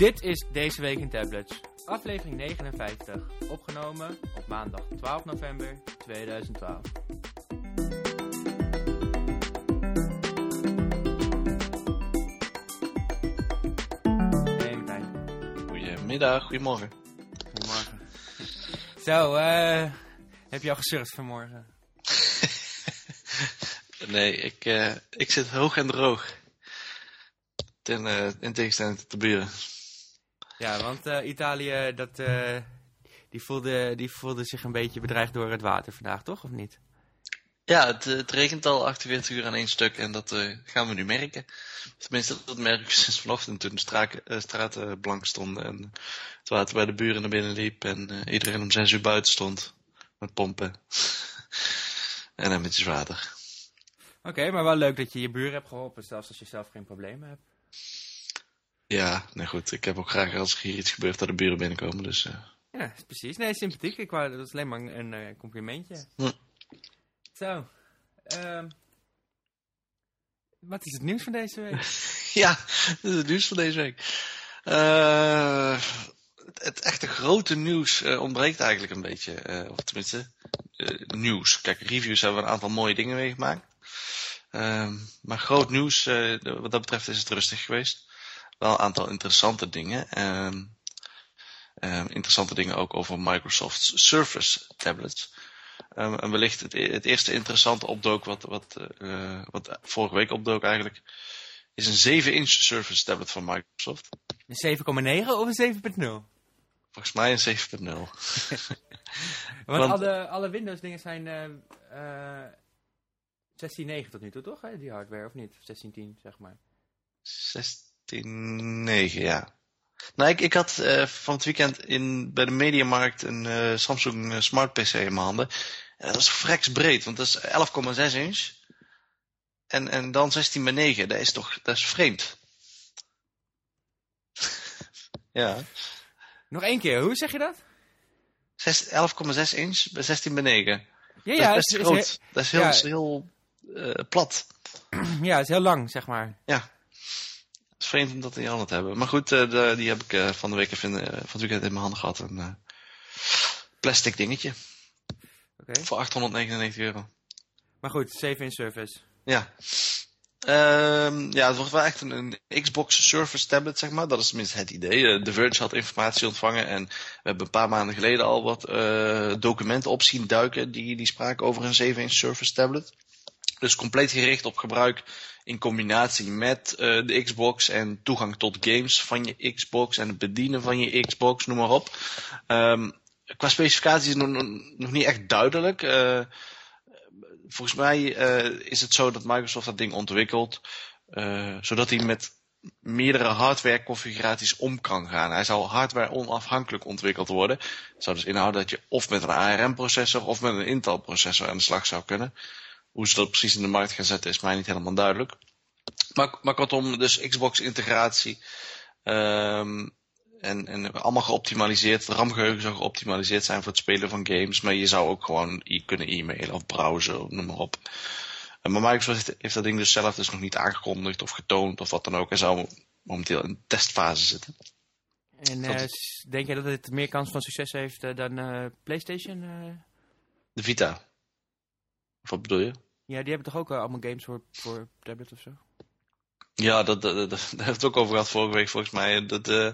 Dit is Deze Week in Tablets, aflevering 59, opgenomen op maandag 12 november 2012. Hey Martijn, Goedemiddag, goedemorgen. goedemorgen. Zo, eh, heb je al gesurfd vanmorgen? Nee, ik, eh, ik zit hoog en droog. Ten, eh, in tegenstelling tot de buren. Ja, want eh, Italië, dat, eh, die, voelde, die voelde zich een beetje bedreigd door het water vandaag, toch? Of niet? Ja, het, eh, het regent al 48 uur aan één stuk en dat gaan we nu merken. Tenminste, dat merk ik sinds vanochtend toen de straten blank stonden en het water bij de buren naar binnen liep en iedereen om zes uur buiten stond met pompen. en emmertjes water. Oké, maar wel leuk dat je je buren hebt geholpen, zelfs als je zelf geen problemen hebt. Ja, nee goed, ik heb ook graag als er hier iets gebeurt dat de buren binnenkomen, dus... eh, Ja, precies. Nee, sympathiek. Ik wou, dat is alleen maar een, eh, complimentje. Hm. Zo. ehm, wat is het nieuws van deze week? Ja, dat is het nieuws van deze week. Eh, het, het echte grote nieuws ontbreekt eigenlijk een beetje. of tenminste, nieuws. Kijk, reviews hebben we een aantal mooie dingen meegemaakt. Ehm, maar groot nieuws, wat dat betreft is het rustig geweest. Wel een aantal interessante dingen. Ehm, ehm, interessante dingen ook over Microsoft's Surface tablets. Ehm, en wellicht het, e- het eerste interessante opdook wat, wat, eh, wat vorige week opdook eigenlijk is een 7-inch Surface tablet van Microsoft. Een 7,9 of een 7,0? Volgens mij een 7.0. Want, Want- alle, alle Windows dingen zijn eh eh 16.9 tot nu toe, toch? Hè? Die hardware, of niet? Of 16.10, zeg maar. 16.9, ja. Nou, ik, ik had eh, van het weekend in, bij de Mediamarkt een eh, Samsung eh, Smart PC in mijn handen. En dat is freks breed, want dat is 11,6 inch. En, en dan 16 bij 9, dat is toch dat is vreemd. ja, Nog één keer, hoe zeg je dat? Zes- 11,6 inch bij 16 bij 9. Ja, dat ja, is best is- is groot. dat is heel, ja. heel plat. ja, het is heel lang, zeg maar. Ja. Vreemd om dat in je handen te hebben. Maar goed, eh, de- die heb ik eh, van de week even, eh, van het weekend in mijn handen gehad. Een eh, plastic dingetje. Oké. Voor 899 euro. Maar goed, 7 in service. Ja. Ehm, ja, het wordt wel echt een, een Xbox Surface tablet, zeg maar. Dat is tenminste het idee. Eh, The Verge had informatie ontvangen en we hebben een paar maanden geleden al wat eh, documenten op zien duiken die, die spraken over een 7-inch Surface tablet. Dus compleet gericht op gebruik in combinatie met eh, de Xbox en toegang tot games van je Xbox en het bedienen van je Xbox, noem maar op. Ehm, qua specificaties is nog, nog niet echt duidelijk. Eh, volgens mij eh, is het zo dat Microsoft dat ding ontwikkelt, zodat hij met meerdere hardware configuraties om kan gaan. Hij zou hardware onafhankelijk ontwikkeld worden. Dat zou dus inhouden dat je of met een ARM processor of met een Intel processor aan de slag zou kunnen. Hoe ze dat precies in de markt gaan zetten is mij niet helemaal duidelijk. Maar, maar kortom, dus Xbox integratie. ehm, en, en allemaal geoptimaliseerd. De RAM-geheugen zou geoptimaliseerd zijn voor het spelen van games. Maar je zou ook gewoon kunnen e-mailen of browsen, noem maar op. Maar Microsoft heeft, dat ding dus zelf dus nog niet aangekondigd of getoond of wat dan ook. Hij zou momenteel in testfase zitten. En eh, denk jij dat het meer kans van succes heeft eh, dan eh, PlayStation? De Vita. Of wat bedoel je? Ja, die hebben toch ook eh, allemaal games voor, voor tablet of zo? Ja, dat, dat, dat, daar hebben we het ook over gehad vorige week volgens mij. Dat, eh,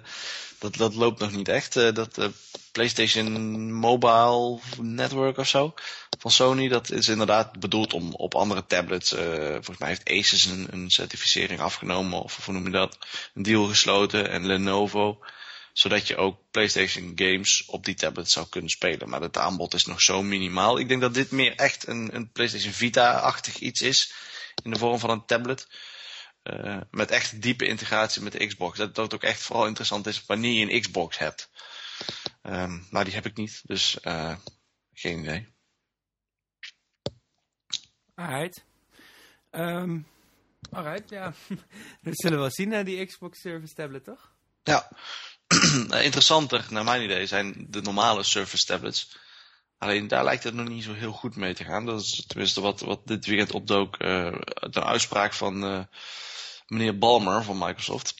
dat, dat loopt nog niet echt. Eh, dat PlayStation Mobile Network of zo van Sony, dat is inderdaad bedoeld om op andere tablets. volgens mij heeft Asus een, een certificering afgenomen, of hoe noem je dat? Een deal gesloten en Lenovo. Zodat je ook PlayStation games op die tablet zou kunnen spelen. Maar het aanbod is nog zo minimaal. Ik denk dat dit meer echt een, een PlayStation Vita-achtig iets is. In de vorm van een tablet. Eh, met echt diepe integratie met de Xbox. Dat dat ook echt vooral interessant is wanneer je een Xbox hebt. Ehm, maar die heb ik niet, dus eh, geen idee. Alright. Ehm alright, ja. Dat zullen we wel zien, hè, die Xbox Service Tablet, toch? Ja, interessanter naar mijn idee zijn de normale Surface tablets. Alleen daar lijkt het nog niet zo heel goed mee te gaan. Dat is tenminste wat, wat dit weekend opdook uh, uit een uitspraak van uh, meneer Balmer van Microsoft.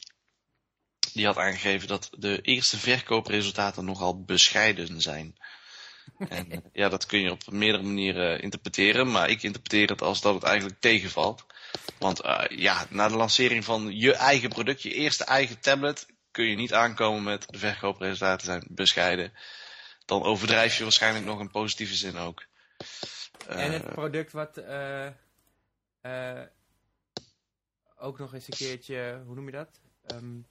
die had aangegeven dat de eerste verkoopresultaten nogal bescheiden zijn. En ja, dat kun je op meerdere manieren interpreteren, maar ik interpreteer het als dat het eigenlijk tegenvalt. Want uh, ja, na de lancering van je eigen product, je eerste eigen tablet, kun je niet aankomen met de verkoopresultaten zijn bescheiden. Dan overdrijf je waarschijnlijk nog in positieve zin ook. en het product wat uh, uh, ook nog eens een keertje, hoe noem je dat? Um,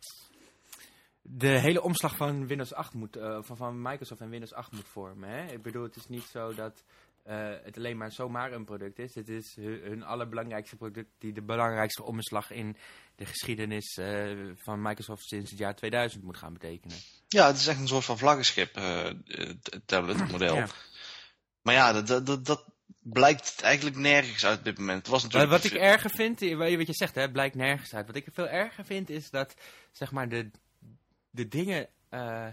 de hele omslag van Windows 8 moet, uh, van, van Microsoft en Windows 8 moet vormen. Hè? Ik bedoel, het is niet zo dat uh, het alleen maar zomaar een product is. Het is hun, hun allerbelangrijkste product die de belangrijkste omslag in de geschiedenis uh, van Microsoft sinds het jaar 2000 moet gaan betekenen. Ja, het is echt een soort van vlaggenschip tabletmodel. ja. Maar ja, dat, dat, dat blijkt eigenlijk nergens uit op dit moment. Het was natuurlijk wat ik erger vind, wat je zegt, hè, blijkt nergens uit. Wat ik veel erger vind is dat zeg maar de de dingen uh,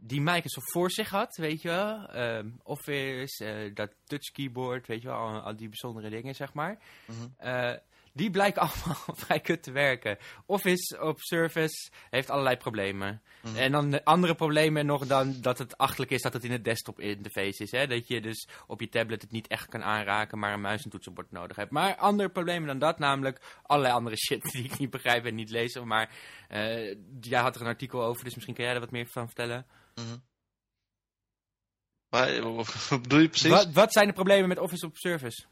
die Microsoft voor zich had, weet je wel. Um, Office, uh, dat touch keyboard, weet je wel, al, al die bijzondere dingen, zeg maar. Mm -hmm. uh, die blijken allemaal vrij kut te werken. Office op Surface heeft allerlei problemen. Mm -hmm. En dan andere problemen nog dan dat het achterlijk is dat het in het desktop interface is. Hè? Dat je dus op je tablet het niet echt kan aanraken, maar een muis en toetsenbord nodig hebt. Maar andere problemen dan dat, namelijk allerlei andere shit die ik niet begrijp en niet lees. Maar uh, jij had er een artikel over, dus misschien kan jij er wat meer van vertellen. Mm -hmm. Maar, wat bedoel je precies? Wat, wat zijn de problemen met Office op Surface?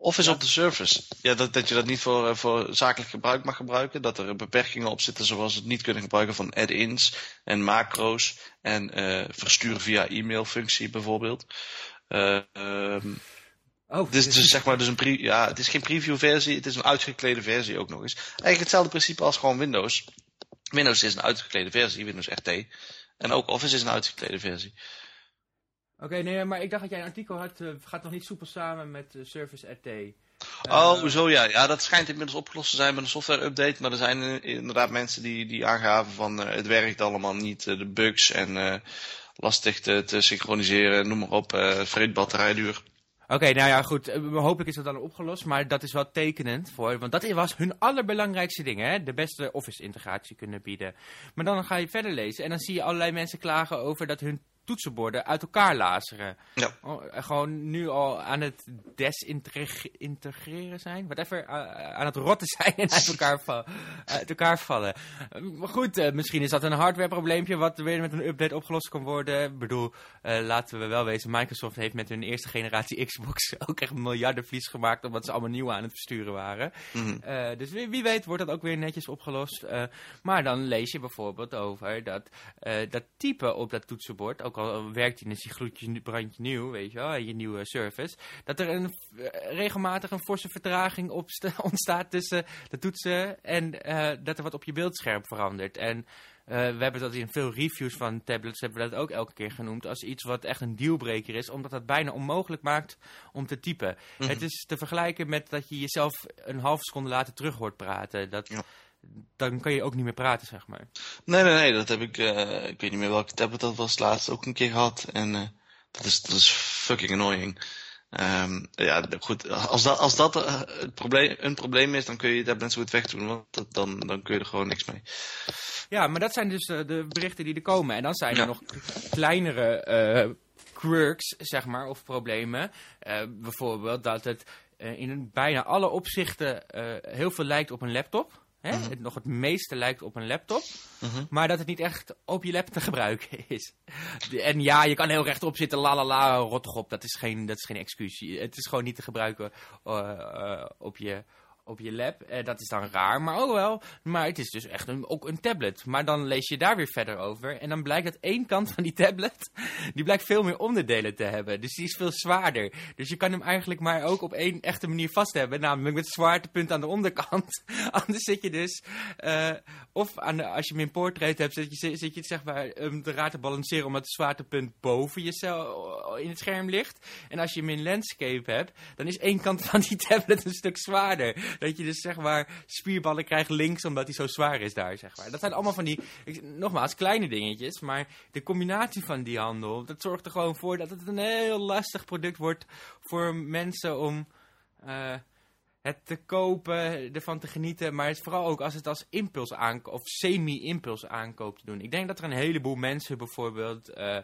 Office ja. op de Surface. Ja, dat, dat je dat niet voor, voor zakelijk gebruik mag gebruiken. Dat er beperkingen op zitten zoals het niet kunnen gebruiken van add-ins en macro's. En uh, versturen via e-mail functie bijvoorbeeld. Uh, um, oh, dus, dus zeg maar, dus een ja, het is geen preview versie, het is een uitgeklede versie ook nog eens. Eigenlijk hetzelfde principe als gewoon Windows. Windows is een uitgeklede versie, Windows RT. En ook Office is een uitgeklede versie. Oké, okay, nee, maar ik dacht dat jij een artikel had, uh, gaat nog niet soepel samen met uh, Service RT. Oh, zo ja. Ja, dat schijnt inmiddels opgelost te zijn met een software update, maar er zijn inderdaad mensen die, die aangaven van het werkt allemaal niet, de bugs en lastig te, te, synchroniseren, noem maar op, uh, vreed batterijduur. Oké, nou ja, goed. Hopelijk is dat dan opgelost, maar dat is wel tekenend voor, want dat was hun allerbelangrijkste ding, hè? De beste Office-integratie kunnen bieden. Maar dan ga je verder lezen en dan zie je allerlei mensen klagen over dat hun toetsenborden uit elkaar laseren. Ja. Oh, gewoon nu al aan het desintegreren zijn. Whatever, uh, aan het rotten zijn en uit elkaar, val, uit elkaar vallen. Uh, maar goed, uh, misschien is dat een hardwareprobleempje wat weer met een update opgelost kan worden. Ik bedoel, laten we wel wezen, Microsoft heeft met hun eerste generatie Xbox ook echt miljarden vlies gemaakt omdat ze allemaal nieuw aan het versturen waren. Mm -hmm. dus wie, wie, weet wordt dat ook weer netjes opgelost. maar dan lees je bijvoorbeeld over dat dat type op dat toetsenbord, ook al werkt hij en is die gloedje brandje nieuw, weet je wel, je nieuwe service, dat er een, regelmatig een forse vertraging op ontstaat tussen de toetsen en uh, dat er wat op je beeldscherm verandert. En uh, we hebben dat in veel reviews van tablets, hebben we dat ook elke keer genoemd, als iets wat echt een dealbreaker is, omdat dat bijna onmogelijk maakt om te typen. Mm -hmm. Het is te vergelijken met dat je jezelf een half seconde later terug hoort praten. Dat... Ja dan kan je ook niet meer praten, zeg maar. Nee, nee, nee, dat heb ik, uh, ik weet niet meer welke tablet dat was, laatst ook een keer gehad. En uh, dat, is, dat is fucking annoying. Um, ja, goed, als dat, als dat uh, het probleem, een probleem is, dan kun je je tablet zo goed wegdoen, want dat, dan, dan kun je er gewoon niks mee. Ja, maar dat zijn dus de berichten die er komen. En dan zijn ja. er nog kleinere quirks, zeg maar, of problemen. bijvoorbeeld dat het in bijna alle opzichten heel veel lijkt op een laptop. Hè? Mm -hmm. het nog het meeste lijkt op een laptop. Mm -hmm. Maar dat het niet echt op je laptop te gebruiken is. En ja, je kan heel rechtop zitten, la la la, rot op. Dat is geen, dat is geen excuus. Het is gewoon niet te gebruiken uh, uh, op je op je lab. Eh, dat is dan raar, maar oh wel. Maar het is dus echt ook een tablet. Maar dan lees je daar weer verder over. En dan blijkt dat één kant van die tablet, die blijkt veel meer onderdelen te hebben. Dus die is veel zwaarder. Dus je kan hem eigenlijk maar ook op één echte manier vast hebben. Namelijk met zwaartepunt aan de onderkant. Anders zit je dus, uh, of aan de, als je hem in portrait hebt, zit je, zit zeg maar um, te raar te balanceren omdat het zwaartepunt boven je cel in het scherm ligt. En als je hem in landscape hebt, dan is één kant van die tablet een stuk zwaarder. Dat je dus zeg maar spierballen krijgt links omdat hij zo zwaar is daar, zeg maar. Dat zijn allemaal van die, nogmaals, kleine dingetjes. Maar de combinatie van die handel, dat zorgt er gewoon voor dat het een heel lastig product wordt voor mensen om... Uh, het te kopen, ervan te genieten, maar het vooral ook als het als impuls aankoop of semi-impuls aankoop te doen. Ik denk dat er een heleboel mensen bijvoorbeeld uh,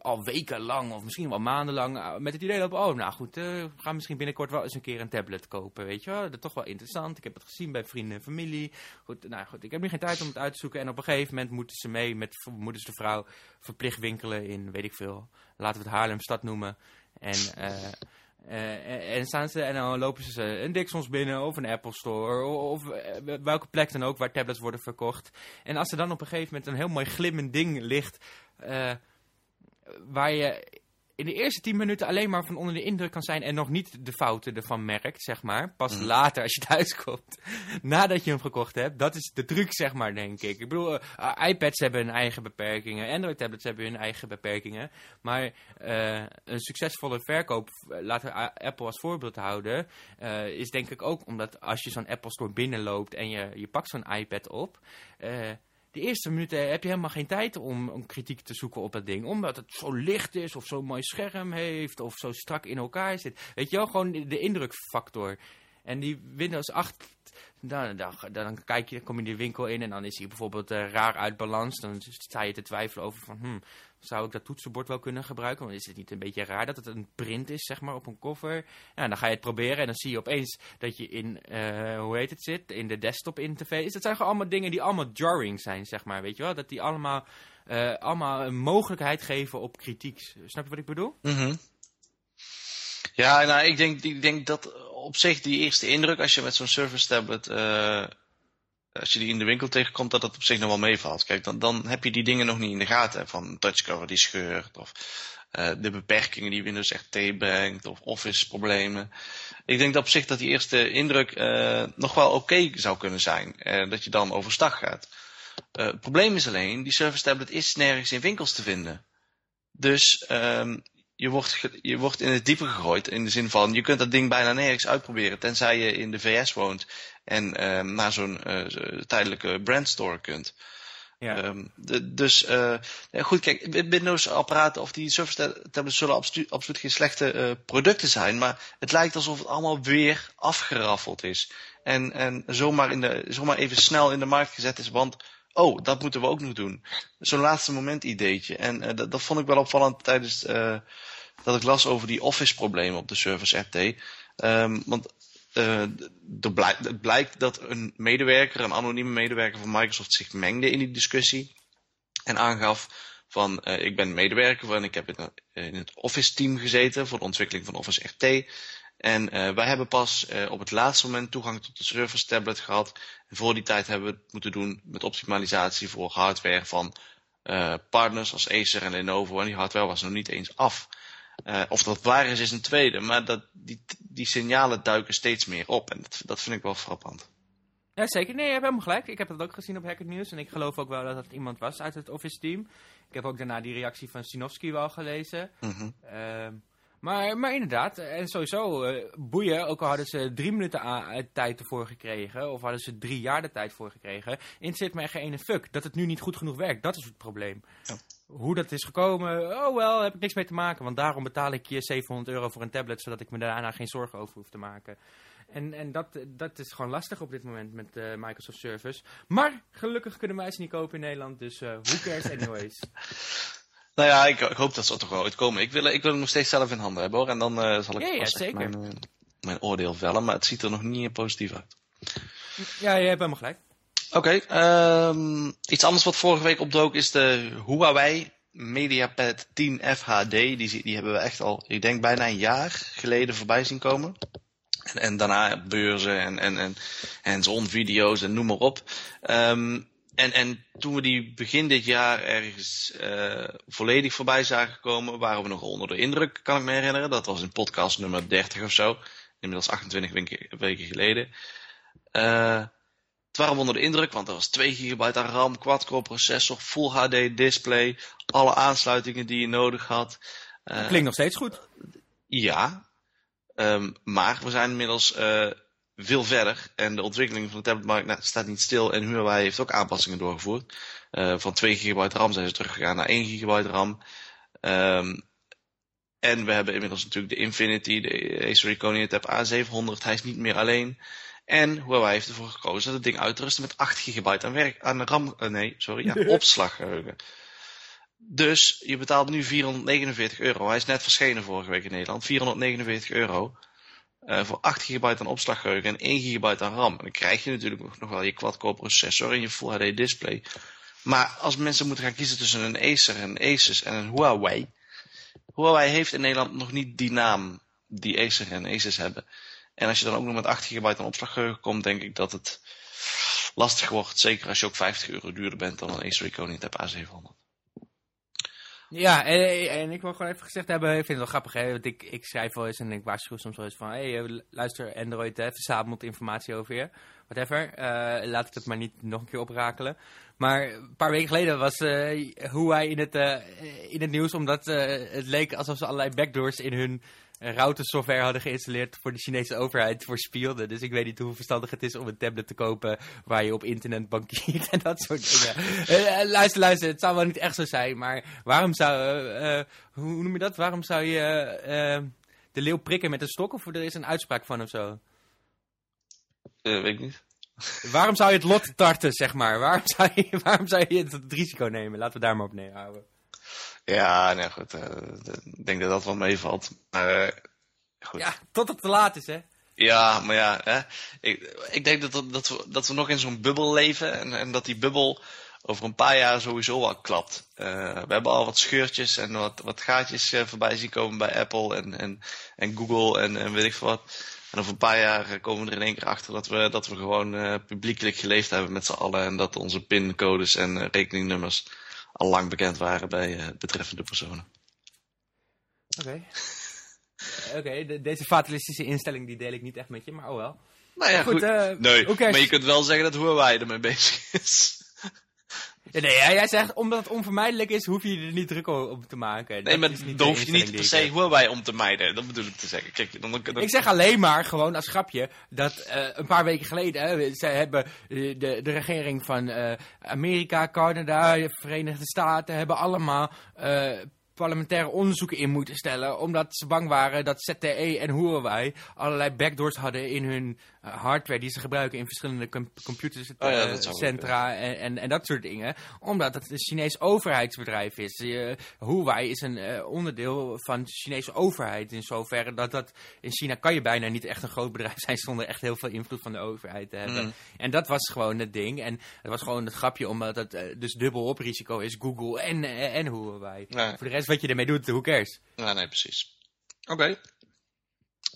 al wekenlang of misschien wel maandenlang uh, met het idee dat, oh nou goed, uh, we gaan misschien binnenkort wel eens een keer een tablet kopen, weet je wel. Dat is toch wel interessant, ik heb het gezien bij vrienden en familie. Goed, nou goed, ik heb nu geen tijd om het uit te zoeken en op een gegeven moment moeten ze mee met, moeders de vrouw verplicht winkelen in, weet ik veel, laten we het Haarlemstad noemen. En... Uh, en, staan ze, en dan lopen ze een Dixons binnen of een Apple Store of, of welke plek dan ook waar tablets worden verkocht. En als er dan op een gegeven moment een heel mooi glimmend ding ligt uh, waar je in de eerste tien minuten alleen maar van onder de indruk kan zijn en nog niet de fouten ervan merkt, zeg maar. Pas mm. later als je thuis komt, nadat je hem gekocht hebt. Dat is de truc, zeg maar, denk ik. Ik bedoel, uh, iPads hebben hun eigen beperkingen, Android tablets hebben hun eigen beperkingen. Maar uh, een succesvolle verkoop, laten we Apple als voorbeeld houden, uh, is denk ik ook omdat als je zo'n Apple Store binnenloopt en je, je pakt zo'n iPad op de eerste minuten heb je helemaal geen tijd om, kritiek te zoeken op het ding. Omdat het zo licht is, of zo'n mooi scherm heeft, of zo strak in elkaar zit. Weet je wel, gewoon de, indrukfactor. En die Windows 8 dan, dan, dan, kijk je, kom je de winkel in en dan is hij bijvoorbeeld uh, raar uit balans. Dan sta je te twijfelen over van, hmm, zou ik dat toetsenbord wel kunnen gebruiken? Want is het niet een beetje raar dat het een print is, zeg maar, op een koffer? Ja, dan ga je het proberen en dan zie je opeens dat je in, uh, hoe heet het zit, in de desktop interface. Dat zijn gewoon allemaal dingen die allemaal jarring zijn, zeg maar, weet je wel? Dat die allemaal, uh, allemaal een mogelijkheid geven op kritiek. Snap je wat ik bedoel? Mm Ja, nou, ik denk, ik denk dat op zich die eerste indruk als je met zo'n Surface tablet, uh, als je die in de winkel tegenkomt, dat het op zich nog wel meevalt. Kijk, dan, dan heb je die dingen nog niet in de gaten. Van touchcover die scheurt, of uh, de beperkingen die Windows RT brengt, of Office problemen. Ik denk dat op zich dat die eerste indruk uh, nog wel oké zou kunnen zijn. dat je dan overstag gaat. het probleem is alleen, die Surface tablet is nergens in winkels te vinden. Dus um, je wordt, je wordt in het diepe gegooid. In de zin van, je kunt dat ding bijna nergens uitproberen. Tenzij je in de VS woont en uh, naar zo'n uh, tijdelijke brandstore kunt. Ja. Um, de, dus uh, goed, kijk, Windows apparaten of die Surface tablets zullen absoluut, absoluut geen slechte uh, producten zijn. Maar het lijkt alsof het allemaal weer afgeraffeld is. En, en zomaar, in de, zomaar even snel in de markt gezet is, want oh, dat moeten we ook nog doen. Zo'n laatste moment ideetje. En uh, dat, dat, vond ik wel opvallend tijdens uh, dat ik las over die office problemen op de Service RT. Um, want uh, het blijkt dat een medewerker, een anonieme medewerker van Microsoft zich mengde in die discussie. En aangaf van ik ben medewerker en ik heb in, in, het Office team gezeten voor de ontwikkeling van Office RT. En uh, wij hebben pas uh, op het laatste moment toegang tot de Surface tablet gehad. En voor die tijd hebben we het moeten doen met optimalisatie voor hardware van uh, partners als Acer en Lenovo. En die hardware was nog niet eens af. Of dat waar is, is een tweede. Maar dat, die, die signalen duiken steeds meer op. En dat, dat vind ik wel frappant. Ja, zeker. Nee, je hebt helemaal gelijk. Ik heb dat ook gezien op Hacker News. En ik geloof ook wel dat het iemand was uit het Office team. Ik heb ook daarna die reactie van Sinofsky wel gelezen. Mm -hmm. Maar, maar inderdaad, en sowieso, uh, boeien, ook al hadden ze drie minuten tijd ervoor gekregen, of hadden ze drie jaar de tijd voor gekregen, zit me echt geen ene fuck. Dat het nu niet goed genoeg werkt, dat is het probleem. Ja. Hoe dat is gekomen, oh wel, heb ik niks mee te maken, want daarom betaal ik je 700 euro voor een tablet, zodat ik me daarna geen zorgen over hoef te maken. En, en dat, dat is gewoon lastig op dit moment met uh, Microsoft Service. Maar gelukkig kunnen wij ze niet kopen in Nederland, dus uh, who cares anyways. Nou ja, ik, ik, hoop dat ze er toch wel uitkomen. Ik wil, ik wil hem nog steeds zelf in handen hebben hoor. En dan uh, zal ik ja, ja, zeker. Mijn, uh, mijn, oordeel vellen. Maar het ziet er nog niet positief uit. Ja, je hebt helemaal gelijk. Oké. Okay, um, iets anders wat vorige week opdook is de Huawei MediaPad 10 FHD. Die, die hebben we echt al, ik denk bijna een jaar geleden voorbij zien komen. En, en daarna beurzen en, en, en hands-on video's en noem maar op. Um, en, en toen we die begin dit jaar ergens uh, volledig voorbij zagen komen, waren we nog onder de indruk, kan ik me herinneren. Dat was in podcast nummer 30 of zo. Inmiddels 28 weken, weken geleden. Uh, het waren we onder de indruk, want er was 2 gigabyte aan RAM, quad-core processor, Full HD display, alle aansluitingen die je nodig had. Uh, Klinkt nog steeds goed. Ja, um, maar we zijn inmiddels veel verder. En de ontwikkeling van de tabletmarkt nou, staat niet stil. En Huawei heeft ook aanpassingen doorgevoerd. Uh, van 2 gigabyte RAM zijn ze teruggegaan naar 1 gigabyte RAM. Um, En we hebben inmiddels natuurlijk de Infinity, de Acer Iconia Tab A700. Hij is niet meer alleen. En Huawei heeft ervoor gekozen het ding uit te rusten met 8 gigabyte aan, werk, aan RAM, uh, nee, sorry, aan opslaggeheugen. Dus je betaalt nu 449 euro. Hij is net verschenen vorige week in Nederland. 449 euro. Uh, voor 8 gigabyte aan opslaggeheugen en 1 gigabyte aan RAM. Dan krijg je natuurlijk nog, wel je quad-core processor en je Full HD display. Maar als mensen moeten gaan kiezen tussen een Acer, een Asus en een Huawei. Huawei heeft in Nederland nog niet die naam die Acer en Asus hebben. En als je dan ook nog met 8 gigabyte aan opslaggeheugen komt, denk ik dat het lastig wordt. Zeker als je ook 50 euro duurder bent dan een Acer Iconia Tab A700. Ja, en, ik wil gewoon even gezegd hebben, ik vind het wel grappig, hè, want ik, ik schrijf wel eens en ik waarschuw soms wel eens van, hé, hey, luister Android, hè, verzamelt informatie over je, whatever, uh, laat ik het maar niet nog een keer oprakelen. Maar een paar weken geleden was uh, Huawei in het, in het nieuws, omdat het leek alsof ze allerlei backdoors in hun routersoftware hadden geïnstalleerd voor de Chinese overheid voor spielden. Dus ik weet niet hoe verstandig het is om een tablet te kopen waar je op internet bankiert en dat soort dingen. uh, luister, luister, het zou wel niet echt zo zijn, maar waarom zou, uh, hoe noem je dat? Waarom zou je de leeuw prikken met een stok of er is een uitspraak van of zo? weet ik niet. Waarom zou je het lot tarten, zeg maar? Waarom zou je, waarom zou je het, het risico nemen? Laten we daar maar op neerhouden. Ja, nee, goed. Uh, ik denk dat dat wel meevalt. Maar uh, goed. Ja, tot het te laat is, hè? Ja, maar ja, hè? Ik, ik denk dat, dat, we, dat we nog in zo'n bubbel leven. En, en dat die bubbel over een paar jaar sowieso al klapt. Uh, we hebben al wat scheurtjes en wat, wat gaatjes voorbij zien komen bij Apple en, en, en Google en, en weet ik veel wat. En over een paar jaar komen we er in één keer achter dat we, dat we gewoon publiekelijk geleefd hebben met z'n allen. En dat onze pincodes en rekeningnummers al lang bekend waren bij uh, betreffende personen. Oké. Okay. Oké, okay, de, deze fatalistische instelling die deel ik niet echt met je, maar oh wel. Nou ja, goed. goed. Uh, nee, maar je kunt wel zeggen dat Huawei ermee bezig is. Nee, jij zegt, omdat het onvermijdelijk is, hoef je er niet druk op te maken. Nee, maar dan hoef je niet per se Huawei om te mijden. Dat bedoel ik te zeggen. Kijk, dan, dan, Ik zeg alleen maar, gewoon als grapje, dat uh, een paar weken geleden, uh, ze hebben de, de regering van uh, Amerika, Canada, Verenigde Staten, hebben allemaal parlementaire onderzoeken in moeten stellen. Omdat ze bang waren dat ZTE en Huawei allerlei backdoors hadden in hun uh, hardware die ze gebruiken in verschillende com computercentra oh ja, en, en, en, dat soort dingen. Omdat het een Chinees overheidsbedrijf is. Uh, Huawei is een uh, onderdeel van de Chinese overheid in zoverre dat dat in China kan je bijna niet echt een groot bedrijf zijn zonder echt heel veel invloed van de overheid te hebben. Mm. En dat was gewoon het ding. En het was gewoon het grapje omdat het dus dubbel op risico is. Google en, en Huawei. Nee. Voor de rest wat je ermee doet, hoe cares? Nee, precies. Oké.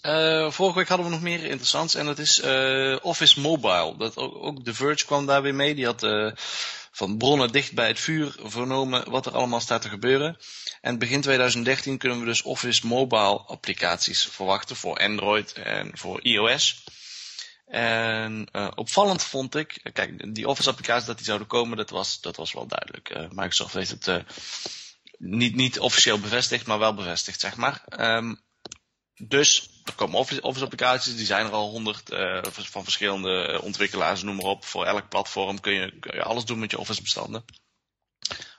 Uh, vorige week hadden we nog meer interessants en dat is uh, Office Mobile. Dat ook, ook The Verge kwam daar weer mee. Die had uh, van bronnen dicht bij het vuur vernomen wat er allemaal staat te gebeuren. En begin 2013 kunnen we dus Office Mobile applicaties verwachten voor Android en voor iOS. En opvallend vond ik, kijk, die Office applicaties dat die zouden komen, dat was, dat was wel duidelijk. Microsoft heeft het niet, niet officieel bevestigd, maar wel bevestigd, zeg maar. Um, dus er komen Office, applicaties, die zijn er al honderd uh, van verschillende eh, ontwikkelaars, noem maar op. Voor elk platform kun je, alles doen met je Office bestanden.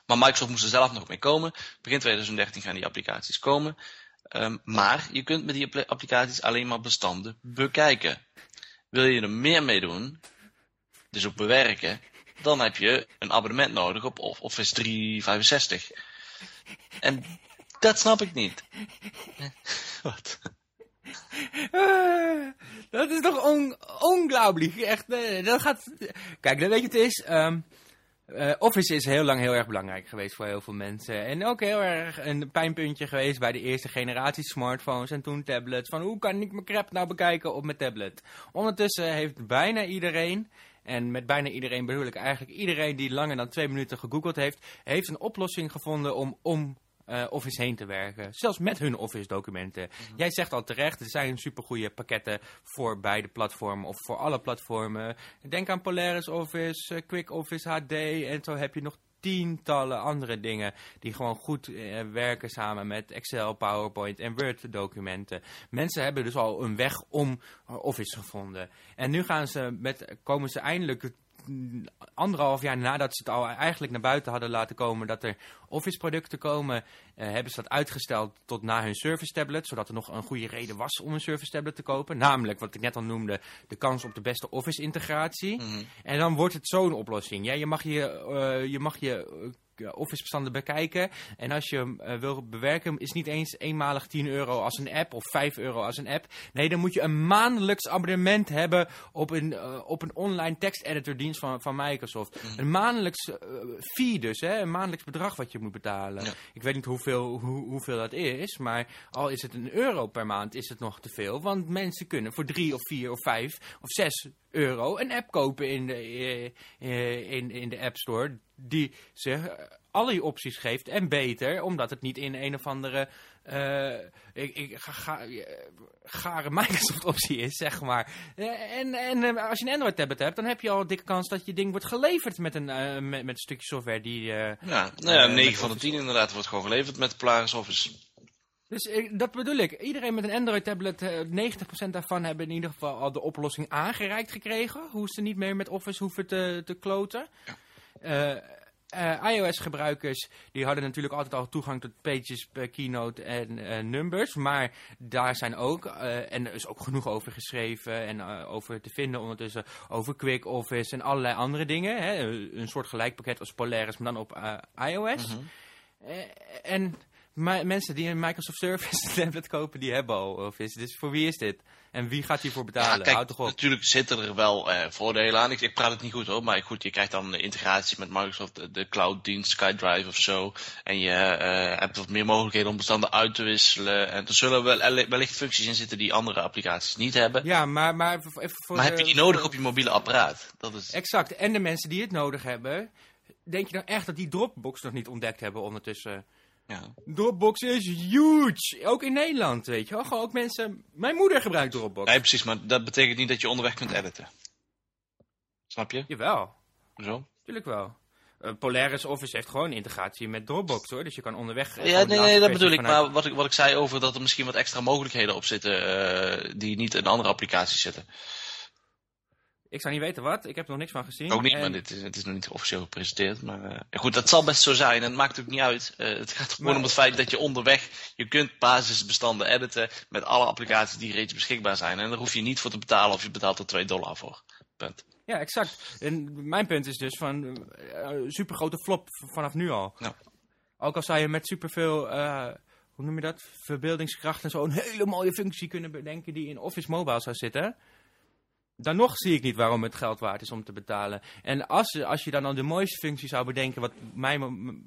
Maar Microsoft moest er zelf nog mee komen. Begin 2013 gaan die applicaties komen. Um, maar je kunt met die applicaties alleen maar bestanden bekijken. Wil je er meer mee doen, dus ook bewerken, dan heb je een abonnement nodig op Office 365. En dat snap ik niet. Wat? Uh, dat is toch on ongelooflijk. Echt, uh, dat gaat... Kijk, dan weet je het is... Um, uh, Office is heel lang heel erg belangrijk geweest voor heel veel mensen. En ook heel erg een pijnpuntje geweest bij de eerste generatie smartphones en toen tablets. Van hoe kan ik mijn crap nou bekijken op mijn tablet? Ondertussen heeft bijna iedereen, en met bijna iedereen bedoel ik eigenlijk iedereen die langer dan twee minuten gegoogeld heeft, heeft een oplossing gevonden om, om uh, Office heen te werken. Zelfs met hun Office documenten. Mhm. Jij zegt al terecht, er zijn supergoeie pakketten voor beide platformen of voor alle platformen. Denk aan Polaris Office, uh, Quick Office HD en zo heb je nog tientallen andere dingen die gewoon goed uh, werken samen met Excel, PowerPoint en Word documenten. Mensen hebben dus al een weg om Office gevonden. En nu gaan ze met, komen ze eindelijk anderhalf jaar nadat ze het al eigenlijk naar buiten hadden laten komen dat er Office producten komen, eh, hebben ze dat uitgesteld tot na hun Service Tablet, zodat er nog een goede reden was om een Service Tablet te kopen. Namelijk, wat ik net al noemde, de kans op de beste Office integratie. Mhm. En dan wordt het zo'n oplossing. Ja, je mag je, eh, je, mag je eh, Office bestanden bekijken. En als je hem eh, wil bewerken, is niet eens eenmalig 10 euro als een app of 5 euro als een app. Nee, dan moet je een maandelijks abonnement hebben op een, eh, op een online teksteditordienst van, van Microsoft. Mhm. Een maandelijks eh, fee dus, hè? een maandelijks bedrag wat je moet betalen. Ja. Ik weet niet hoeveel, hoe, hoeveel dat is, maar al is het een euro per maand, is het nog te veel. Want mensen kunnen voor 3 of 4 of 5 of 6 euro een app kopen in de, eh, eh, in, in de App Store die ze eh, alle opties geeft en beter, omdat het niet in een of andere eh, ik, ik, ga, ga, eh, gare Microsoft optie is, zeg maar. En en als je een Android tablet hebt, dan heb je al een dikke kans dat je ding wordt geleverd met een, met, met een stukje software die... eh, Ja, nou ja, Eh, 9 met van de Office. 10 inderdaad wordt gewoon geleverd met Polaris Office. Dus dat bedoel ik. Iedereen met een Android-tablet, eh, 90% daarvan hebben in ieder geval al de oplossing aangereikt gekregen. Hoe ze niet meer met Office hoeven te, te kloten. Eh, eh, iOS-gebruikers die hadden natuurlijk altijd al toegang tot Pages, eh, Keynote en eh, Numbers. Maar daar zijn ook, eh, en er is ook genoeg over geschreven en eh, over te vinden ondertussen, over Quick Office en allerlei andere dingen. Hè. Een soort gelijkpakket als Polaris, maar dan op eh, iOS. Mhm. Eh, en ma- mensen die een Microsoft Service tablet kopen, die hebben al Office. Dus voor wie is dit? En wie gaat hiervoor Ja, betalen? kijk, Houd toch op. natuurlijk zitten er wel eh, voordelen aan. Ik, ik praat het niet goed hoor, maar goed, je krijgt dan de integratie met Microsoft, de, de cloud-dienst, SkyDrive of zo. En je eh, hebt wat meer mogelijkheden om bestanden uit te wisselen. En er zullen wel, wellicht functies in zitten die andere applicaties niet hebben. Ja, maar, maar voor- maar heb je die nodig op je mobiele apparaat? Dat is... Exact. En de mensen die het nodig hebben, denk je dan echt dat die Dropbox nog niet ontdekt hebben ondertussen? Ja. Dropbox is huge. Ook in Nederland, weet je wel. Gewoon ook mensen... Mijn moeder gebruikt Dropbox. Nee, precies, maar dat betekent niet dat je onderweg kunt editen. Snap je? Jawel. Zo? Tuurlijk wel. Eh, Polaris Office heeft gewoon integratie met Dropbox hoor. Dus je kan onderweg. Ja, nee, nee, dat bedoel ik. vanuit- Maar wat ik, wat ik zei over dat er misschien wat extra mogelijkheden op zitten eh, die niet in andere applicaties zitten. Ik zou niet weten wat. Ik heb er nog niks van gezien. Ook niet, En- maar dit is, het is nog niet officieel gepresenteerd. Maar eh, goed, dat zal best zo zijn. En het maakt ook niet uit. Eh, het gaat gewoon Maar- om het feit dat je onderweg, je kunt basisbestanden editen met alle applicaties die reeds beschikbaar zijn. En daar hoef je niet voor te betalen of je betaalt er 2 dollar voor. Punt. Ja, exact. En mijn punt is dus van uh, super grote flop vanaf nu al. Ja. Ook al zou je met superveel, eh hoe noem je dat, verbeeldingskracht en zo een hele mooie functie kunnen bedenken die in Office Mobile zou zitten. Dan nog zie ik niet waarom het geld waard is om te betalen. En als, als je dan al de mooiste functie zou bedenken, wat mij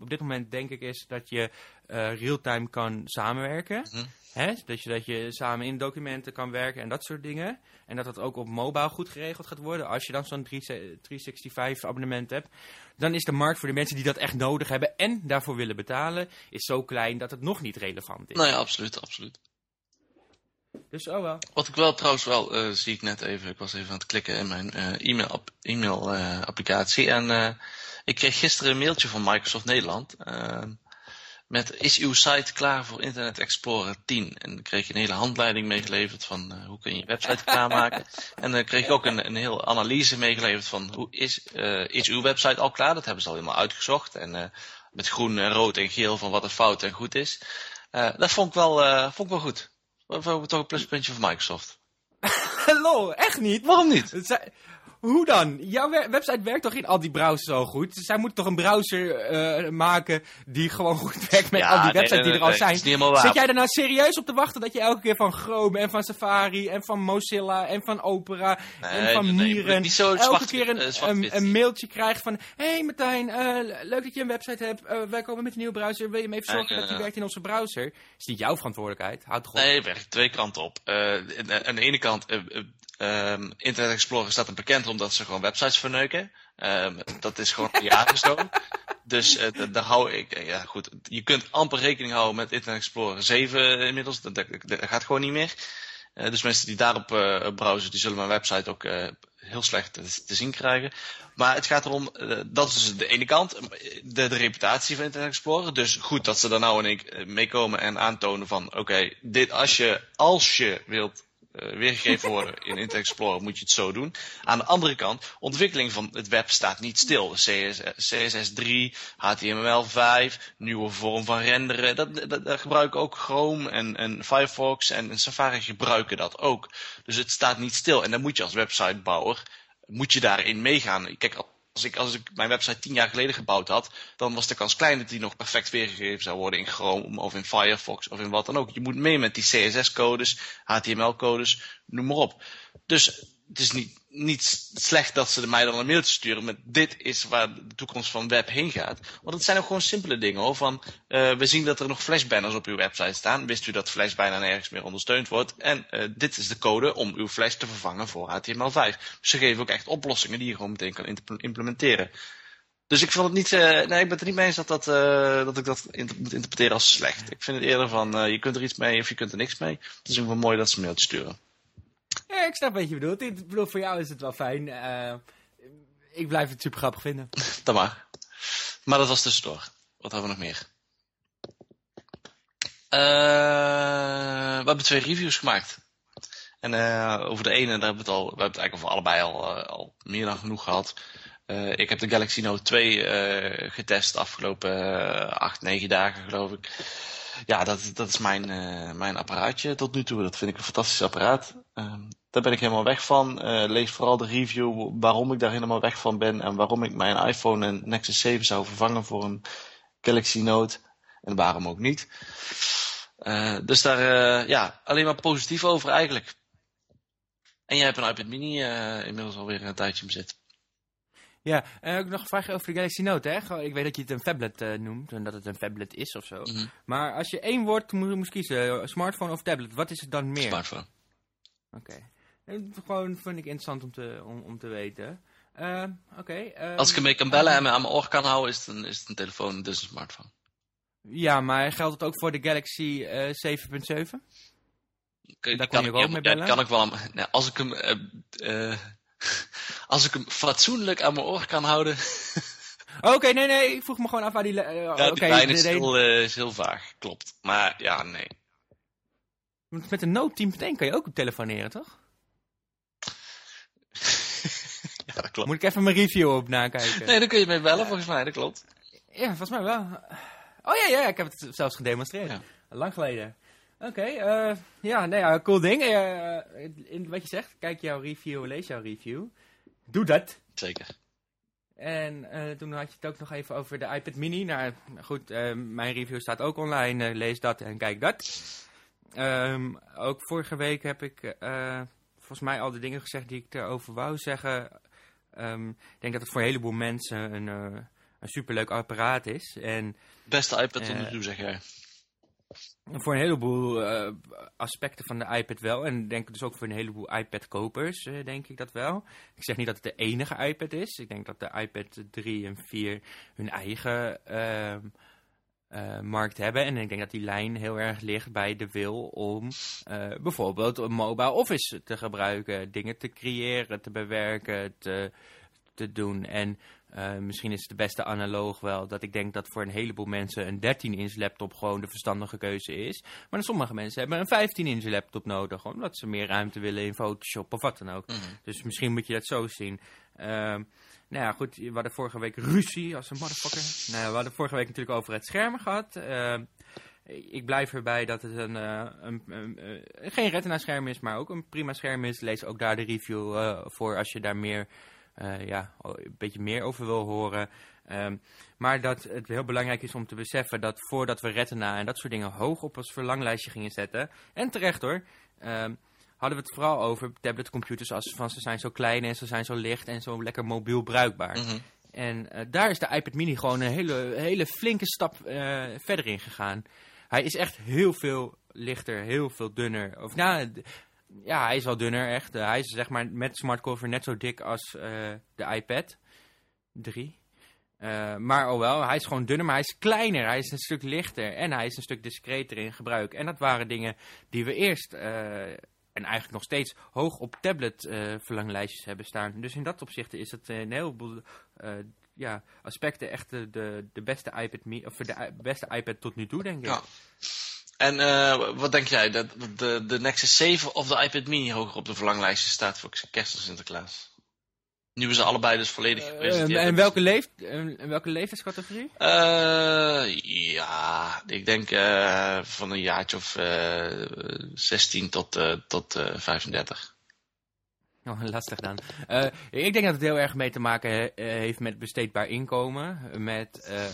op dit moment denk ik is dat je eh real-time kan samenwerken. Mhm. Hè? Dat, je, dat je samen in documenten kan werken en dat soort dingen. En dat dat ook op mobile goed geregeld gaat worden. Als je dan zo'n 365 abonnement hebt. Dan is de markt voor de mensen die dat echt nodig hebben en daarvoor willen betalen. Is zo klein dat het nog niet relevant is. Nou ja, absoluut, absoluut. Dus oh wel. Wat ik wel trouwens wel, eh, zie ik net even, ik was even aan het klikken in mijn eh, e-mail, eh, applicatie. En ik kreeg gisteren een mailtje van Microsoft Nederland. met is uw site klaar voor Internet Explorer 10? En dan kreeg je een hele handleiding meegeleverd van hoe kun je je website klaarmaken. en dan kreeg ik ook een, een heel analyse meegeleverd van hoe is, is uw website al klaar? Dat hebben ze al helemaal uitgezocht. En met groen, en rood en geel van wat er fout en goed is. Dat vond ik wel, vond ik wel goed. Wel- wel Toch een pluspuntje voor Microsoft. Lol, echt niet? Waarom niet? Hoe dan? Jouw we- website werkt toch in al die browsers al goed? Zij moeten toch een browser eh, maken die gewoon goed werkt met Ja, al die websites nee, die er nee, al zijn. dat is niet helemaal waar. Zit jij er nou serieus op te wachten dat je elke keer van Chrome en van Safari en van Mozilla en van Opera en van zo elke keer een, eh, zwart-wit. een, een mailtje krijgt van Hé hey Martijn, eh, leuk dat je een website hebt. Wij komen met een nieuwe browser. Wil je hem even zorgen dat die werkt in onze browser? Is niet jouw verantwoordelijkheid. Houd toch op. Nee, het werkt twee kanten op. Aan de ene kant, eh, eh, ehm, Internet Explorer staat er bekend omdat ze gewoon websites verneuken. Ehm, dat is gewoon jaren. Dus eh, da- daar hou ik, eh, ja goed, je kunt amper rekening houden met Internet Explorer 7 inmiddels. Dat, gaat gewoon niet meer. Eh, dus mensen die daarop browsen, die zullen mijn website ook heel slecht te, zien krijgen. Maar het gaat erom, dat is dus de ene kant, de, de reputatie van Internet Explorer. Dus goed dat ze daar nou in één- mee komen en aantonen van, oké, dit als je, als je wilt weergegeven worden in Internet Explorer, moet je het zo doen. Aan de andere kant, ontwikkeling van het web staat niet stil. CS, CSS 3, HTML 5, nieuwe vorm van renderen. Dat, dat, gebruiken ook Chrome en, en Firefox en, en Safari gebruiken dat ook. Dus het staat niet stil. En dan moet je als websitebouwer, moet je daarin meegaan. Kijk, als ik, als ik mijn website tien jaar geleden gebouwd had, dan was de kans klein dat die nog perfect weergegeven zou worden in Chrome of in Firefox of in wat dan ook. Je moet mee met die CSS-codes, HTML-codes, noem maar op. Dus het is niet, niet slecht dat ze mij dan een mailtje sturen met dit is waar de toekomst van web heen gaat. Want het zijn ook gewoon simpele dingen hoor. Van, uh, we zien dat er nog flashbanners op uw website staan. Wist u dat flash bijna nergens meer ondersteund wordt? En uh, dit is de code om uw flash te vervangen voor HTML5. Dus ze geven ook echt oplossingen die je gewoon meteen kan implementeren. Dus ik vond het niet, uh, nee, ik ben het er niet mee eens dat, dat, dat ik dat moet interpreteren als slecht. Ik vind het eerder van, je kunt er iets mee of je kunt er niks mee. Het is ook wel mooi dat ze mailtjes sturen. Ik snap wat je bedoelt. Ik bedoel, voor jou is het wel fijn. Uh, ik blijf het super grappig vinden. Dat maar. Maar dat was tussendoor. Wat hebben we nog meer? Uh, we hebben twee reviews gemaakt. En uh, over de ene, daar hebben we het al, we hebben het eigenlijk over allebei al, al meer dan genoeg gehad. Ik heb de Galaxy Note 2 getest de afgelopen acht, negen dagen geloof ik ja, dat, dat is mijn, mijn apparaatje tot nu toe. Dat vind ik een fantastisch apparaat. Daar ben ik helemaal weg van. Uh, lees vooral de review waarom ik daar helemaal weg van ben. En waarom ik mijn iPhone en Nexus 7 zou vervangen voor een Galaxy Note. En waarom ook niet. dus daar, ja, alleen maar positief over eigenlijk. En jij hebt een iPad mini inmiddels alweer een tijdje bezit. Ja, en ook nog een vraag over de Galaxy Note. Hè? Ik weet dat je het een phablet uh, noemt en dat het een phablet is of zo. Mhm. Maar als je één woord moet, moest kiezen, smartphone of tablet, wat is het dan meer? Smartphone. Oké. Okay. Gewoon vind ik interessant om te, om, om te weten. Uh, als ik ermee kan bellen en me aan mijn oor kan houden, is het een, is het een telefoon, dus een smartphone. Ja, maar geldt het ook voor de Galaxy uh, 7.7? Daar kan je ook mee bellen? Ja, kan ik wel. Als ik hem als ik hem fatsoenlijk aan mijn oor kan houden. Oké, nee, nee, ik vroeg me gewoon af waar die... Ja, die okay, is, heel, is heel vaag, klopt. Maar ja, nee. Met een Note 10.1 kan je ook telefoneren, toch? Ja, dat klopt. Moet ik even mijn review op nakijken? Nee, dan kun je mee bellen, volgens mij, dat klopt. Ja, volgens mij wel. Oh ja, ja, ik heb het zelfs gedemonstreerd. Lang geleden. Oké, okay, uh, ja, nou ja, cool ding. Uh, in wat je zegt, kijk jouw review, lees jouw review. Doe dat. Zeker. En uh, toen had je het ook nog even over de iPad mini. Nou goed, mijn review staat ook online. lees dat en kijk dat. Um, ook vorige week heb ik volgens mij al de dingen gezegd die ik erover wou zeggen. Um, ik denk dat het voor een heleboel mensen een, een superleuk apparaat is. En, Beste iPad tot nu toe, zeg jij voor een heleboel uh, aspecten van de iPad wel. En denk dus ook voor een heleboel iPad-kopers, uh, denk ik dat wel. Ik zeg niet dat het de enige iPad is. Ik denk dat de iPad 3 en 4 hun eigen uh, markt hebben. En ik denk dat die lijn heel erg ligt bij de wil om bijvoorbeeld een mobile office te gebruiken. Dingen te creëren, te bewerken, te, te doen. En uh, misschien is het de beste analoog wel dat ik denk dat voor een heleboel mensen een 13-inch laptop gewoon de verstandige keuze is. Maar sommige mensen hebben een 15-inch laptop nodig, omdat ze meer ruimte willen in Photoshop of wat dan ook. Mhm. Dus misschien moet je dat zo zien. Nou ja, goed, we hadden vorige week ruzie als een motherfucker. Nou, we hadden vorige week natuurlijk over het schermen gehad. Uh, ik blijf erbij dat het een, uh, een, een geen retina scherm is, maar ook een prima scherm is. Lees ook daar de review voor als je daar meer ja, een beetje meer over wil horen. Um, maar dat het heel belangrijk is om te beseffen dat voordat we retina en dat soort dingen hoog op ons verlanglijstje gingen zetten, en terecht hoor, um, hadden we het vooral over tabletcomputers als van ze zijn zo klein en ze zijn zo licht en zo lekker mobiel bruikbaar. Mm -hmm. En uh, daar is de iPad mini gewoon een hele, hele flinke stap uh, verder in gegaan. Hij is echt heel veel lichter, heel veel dunner. Of nou, ja, hij is wel dunner, echt. hij is zeg maar met smartcover net zo dik als de iPad 3. Uh, maar oh wel, hij is gewoon dunner, maar hij is kleiner. Hij is een stuk lichter en hij is een stuk discreter in gebruik. En dat waren dingen die we eerst en eigenlijk nog steeds hoog op tablet verlanglijstjes hebben staan. Dus in dat opzicht is het een heleboel ja, aspecten echt de, de, beste iPad, of de beste iPad tot nu toe, denk ik. Ja. En wat denk jij, dat de, de Nexus 7 of de iPad mini hoger op de verlanglijstje staat voor kerst of Sinterklaas? Nu hebben ze allebei dus volledig Uh, gepresenteerd. en welke, leef, en welke leeftijdscategorie? Eh, ja, ik denk eh, van een jaartje of eh 16 tot, eh, tot eh 35. Oh, lastig dan. Eh, ik denk dat het heel erg mee te maken he- eh, heeft met besteedbaar inkomen. Met eh,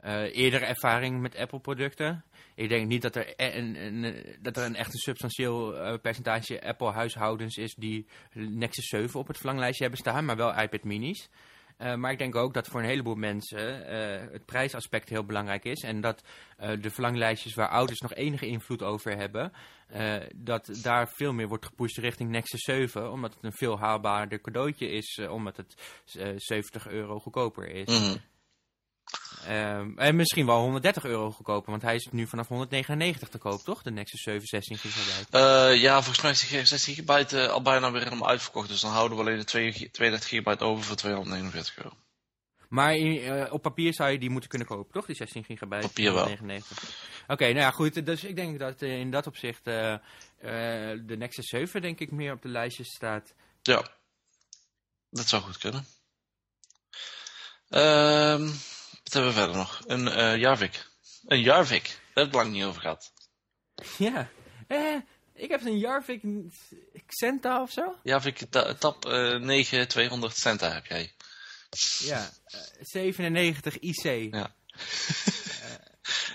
eh, eerdere ervaring met Apple-producten. Ik denk niet dat er e- een, een, dat er een echt een substantieel eh, percentage Apple-huishoudens is die Nexus 7 op het verlanglijstje hebben staan, maar wel iPad minis. Eh, maar ik denk ook dat voor een heleboel mensen eh, het prijsaspect heel belangrijk is. En dat eh, de verlanglijstjes waar ouders nog enige invloed over hebben, eh, dat daar veel meer wordt gepusht richting Nexus 7. Omdat het een veel haalbaarder cadeautje is, eh, omdat het eh, 70 euro goedkoper is. Mhm. Ehm, en misschien wel 130 euro goedkoper, want hij is nu vanaf 199 te koop, toch? De Nexus 7 16 gigabyte. Ja, volgens mij is die 16 gigabyte eh, al bijna weer helemaal uitverkocht. Dus dan houden we alleen de 2 gi- 32 gigabyte over voor 249 euro. Maar eh, op papier zou je die moeten kunnen kopen, toch? Die 16 gigabyte. Papier wel. 199. Oké, nou ja, goed. Dus ik denk dat eh, in dat opzicht de Nexus 7 denk ik meer op de lijstjes staat. Ja, dat zou goed kunnen. Ehm, wat hebben we verder nog? Een eh Jarvik. Een Jarvik. Daar heb ik lang niet over gehad. Ja, eh, ik heb een Jarvik Xenta of zo. Jarvik ta- Tap eh 9 200 centa heb jij. Ja, eh, 97 IC. Ja.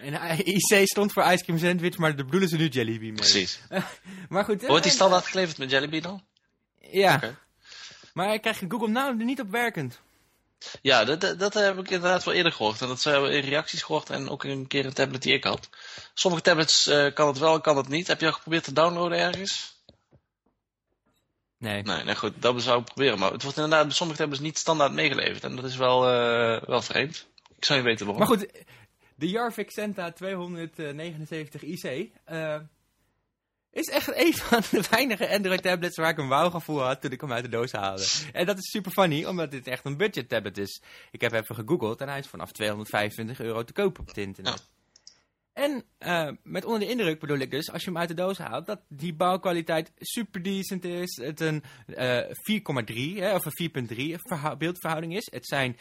En eh, IC stond voor Ice Cream Sandwich, maar daar bedoelen ze nu Jelly Bean mee. Precies. Maar goed. eh, Wordt die en, standaard geleverd met Jellybean al? eh, Ja, maar ik krijg Google Now er niet op werkend. Ja, dat, dat, heb ik inderdaad wel eerder gehoord. En dat hebben we in reacties gehoord en ook een keer een tablet die ik had. Sommige tablets eh, kan het wel, kan het niet. Heb je al geprobeerd te downloaden ergens? Nee. Nee, nee goed, dat zou ik proberen. Maar het wordt inderdaad bij sommige tablets niet standaard meegeleverd. En dat is wel, eh, wel vreemd. Ik zou niet weten waarom. Maar goed, de Jarvik Senta 279 IC eh, is echt een van de weinige Android tablets waar ik een wauw gevoel had toen ik hem uit de doos haalde. En dat is super funny, omdat dit echt een budget tablet is. Ik heb even gegoogeld en hij is vanaf 225 euro te kopen op het internet. En eh, met onder de indruk bedoel ik dus, als je hem uit de doos haalt, dat die bouwkwaliteit super decent is. Het een eh 4,3 hè, of een 4,3 verhou- beeldverhouding is. Het zijn,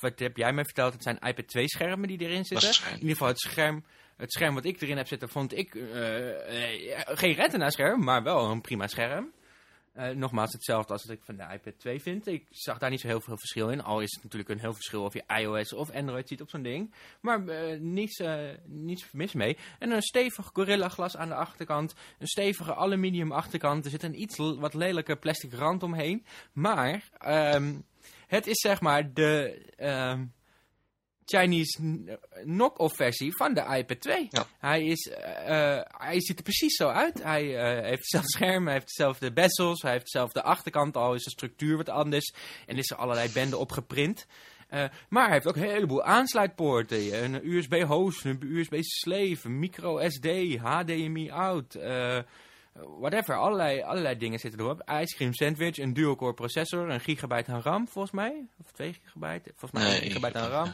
wat heb jij mij verteld, het zijn iPad 2 schermen die erin zitten. In ieder geval het scherm, het scherm wat ik erin heb zitten, vond ik eh, eh, geen retina scherm, maar wel een prima scherm. Eh, nogmaals hetzelfde als wat ik van de iPad 2 vind. Ik zag daar niet zo heel veel verschil in. Al is het natuurlijk een heel verschil of je iOS of Android ziet op zo'n ding. Maar niets, niets mis mee. En een stevig Gorilla glas aan de achterkant. Een stevige aluminium achterkant. Er zit een iets wat lelijke plastic rand omheen. Maar ehm, het is zeg maar de ehm, Chinese n- knock-off versie van de iPad 2. Ja. Hij, is, eh, eh, hij ziet er precies zo uit. Hij eh, heeft hetzelfde scherm, hij heeft dezelfde bezels, hij heeft dezelfde achterkant, al is de structuur wat anders. En is er allerlei benden op geprint. Eh, maar hij heeft ook een heleboel aansluitpoorten. Een USB-host, een USB-slave, een micro-SD, HDMI out, eh, whatever. Allerlei, allerlei dingen zitten erop. Ice cream sandwich, een dual-core processor, een gigabyte aan RAM volgens mij. Of 2 gigabyte, volgens mij Nee, een gigabyte aan RAM.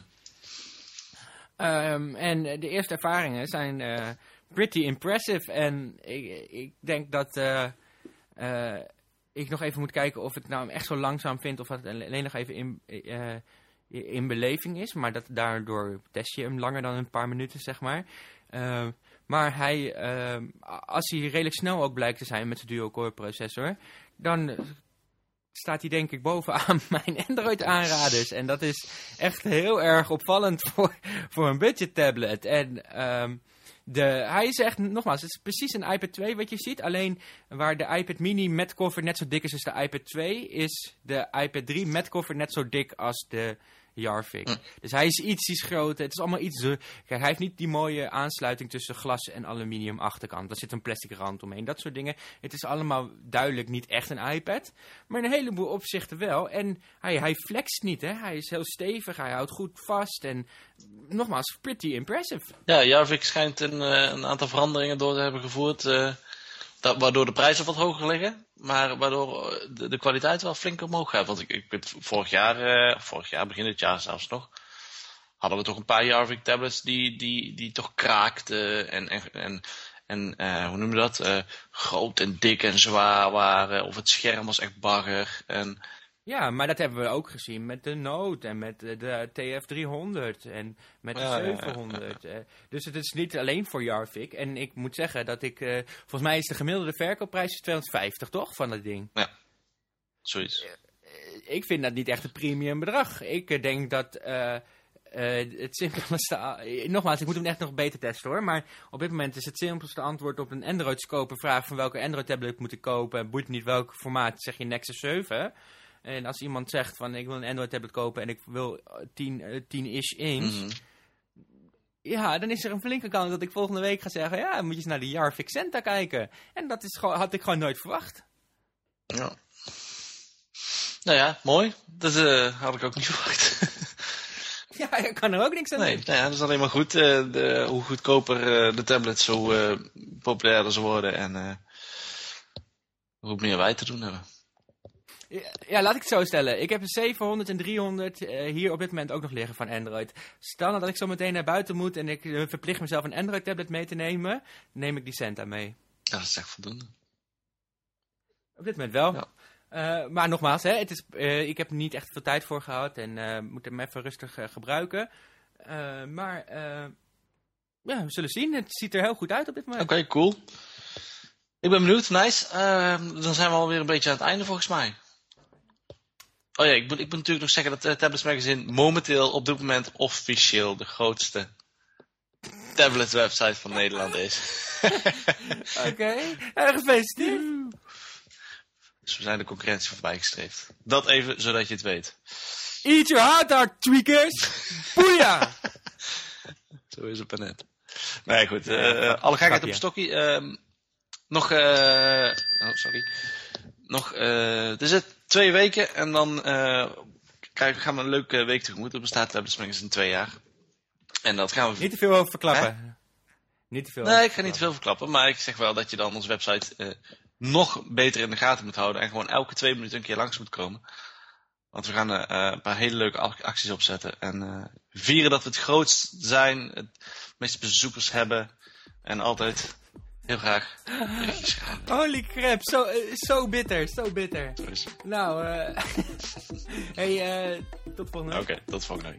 Ehm, en de eerste ervaringen zijn eh, pretty impressive. En ik, ik denk dat eh, eh, ik nog even moet kijken of ik nou echt zo langzaam vind. Of dat het alleen nog even in, in beleving is. Maar dat, daardoor test je hem langer dan een paar minuten, zeg maar. Ehm, maar hij, ehm, als hij redelijk snel ook blijkt te zijn met zijn dual-core processor... dan staat hij denk ik bovenaan mijn Android aanraders. En dat is echt heel erg opvallend voor, voor een budget tablet. En ehm, de, hij is echt, nogmaals, het is precies een iPad 2 wat je ziet. Alleen waar de iPad mini met cover net zo dik is als de iPad 2... is de iPad 3 met cover net zo dik als de Jarvik. Hm. Dus hij is iets, iets groter. Het is allemaal iets... eh, Kijk, hij heeft niet die mooie aansluiting tussen glas en aluminium achterkant. Daar zit een plastic rand omheen. Dat soort dingen. Het is allemaal duidelijk niet echt een iPad. Maar in een heleboel opzichten wel. En hij, hij flext niet, hè. Hij is heel stevig. Hij houdt goed vast. En nogmaals, pretty impressive. Ja, Jarvik schijnt een, eh, een aantal veranderingen door te hebben gevoerd. eh, dat, waardoor de prijzen wat hoger liggen. Maar waardoor eh, de, kwaliteit wel flink omhoog gaat. Want ik, ik weet, vorig jaar, eh, vorig jaar, begin dit jaar zelfs nog. Hadden we toch een paar Jarvik tablets die, die, die toch kraakten. En, en, en, En uh, hoe noem je dat? Groot en dik en zwaar waren. Of het scherm was echt bagger. En... Ja, maar dat hebben we ook gezien met de Note en met de TF300 en met de ja, 700. Ja, ja, dus het is niet alleen voor Jarvik. En ik moet zeggen dat ik... Uh, volgens mij is de gemiddelde verkoopprijs 250, toch? Van dat ding. Ja, zoiets. ik vind dat niet echt een premium bedrag. Ik denk dat... Uh, het simpelste, nogmaals, ik moet hem echt nog beter testen hoor. Maar op dit moment is het simpelste antwoord op een Android scope vraag van welke Android tablet moet ik kopen. Boeit niet welk formaat, zeg je Nexus 7. En als iemand zegt van ik wil een Android tablet kopen en ik wil 10, 10 ish inch. Mm -hmm. Ja, dan is er een flinke kans dat ik volgende week ga zeggen, ja, moet je eens naar de Jarvik Centa kijken. En dat is gewoon, had ik gewoon nooit verwacht. Ja. Nou ja, mooi. Dat uh, had ik ook niet verwacht. Ja, je kan er ook niks aan nee, doen. Nou ja, dat is alleen maar goed. Uh, de, hoe goedkoper uh, de tablets, uh, populairder ze worden en hoe meer wij te doen hebben. Ja, laat ik het zo stellen. Ik heb een 700 en 300 hier op dit moment ook nog liggen van Android. Stel nou dat ik zo meteen naar buiten moet en ik verplicht mezelf een Android tablet mee te nemen, neem ik die Senta mee. Ja, dat is echt voldoende. Op dit moment wel. Ja. Uh, maar nogmaals, hè, het is, ik heb er niet echt veel tijd voor gehad en moet hem even rustig gebruiken. maar ja, we zullen zien. Het ziet er heel goed uit op dit moment. Oké, okay, cool. Ik ben benieuwd. Nice. dan zijn we alweer een beetje aan het einde volgens mij. Oh ja, ik moet, ik moet natuurlijk nog zeggen dat Tablets Magazine momenteel op dit moment officieel de grootste tablet website van Nederland is. Oké, okay. gefeliciteerd. Dus we zijn de concurrentie voorbij gestreefd. Dat even, zodat je het weet. Eat your heart out, tweakers! Boeia! Zo is het net. Nee, goed. Uh, alle gekheid op een stokje. Uh, nog, uh, oh, sorry. Nog, uh, het is het twee weken en dan gaan we een leuke week tegemoet. Dat bestaat Tablets in twee jaar. En dat gaan we... Niet te veel over verklappen. Niet te veel nee, ik ga niet te veel verklappen. Maar ik zeg wel dat je dan onze website nog beter in de gaten moet houden. En gewoon elke twee minuten een keer langs moet komen. Want we gaan uh, een paar hele leuke acties opzetten. En uh, vieren dat we het grootst zijn. Het meeste bezoekers hebben. En altijd Heel graag. Holy crap, zo, eh, zo bitter, zo bitter. Nou, eh hey, eh tot volgende. Oké, okay, tot volgende.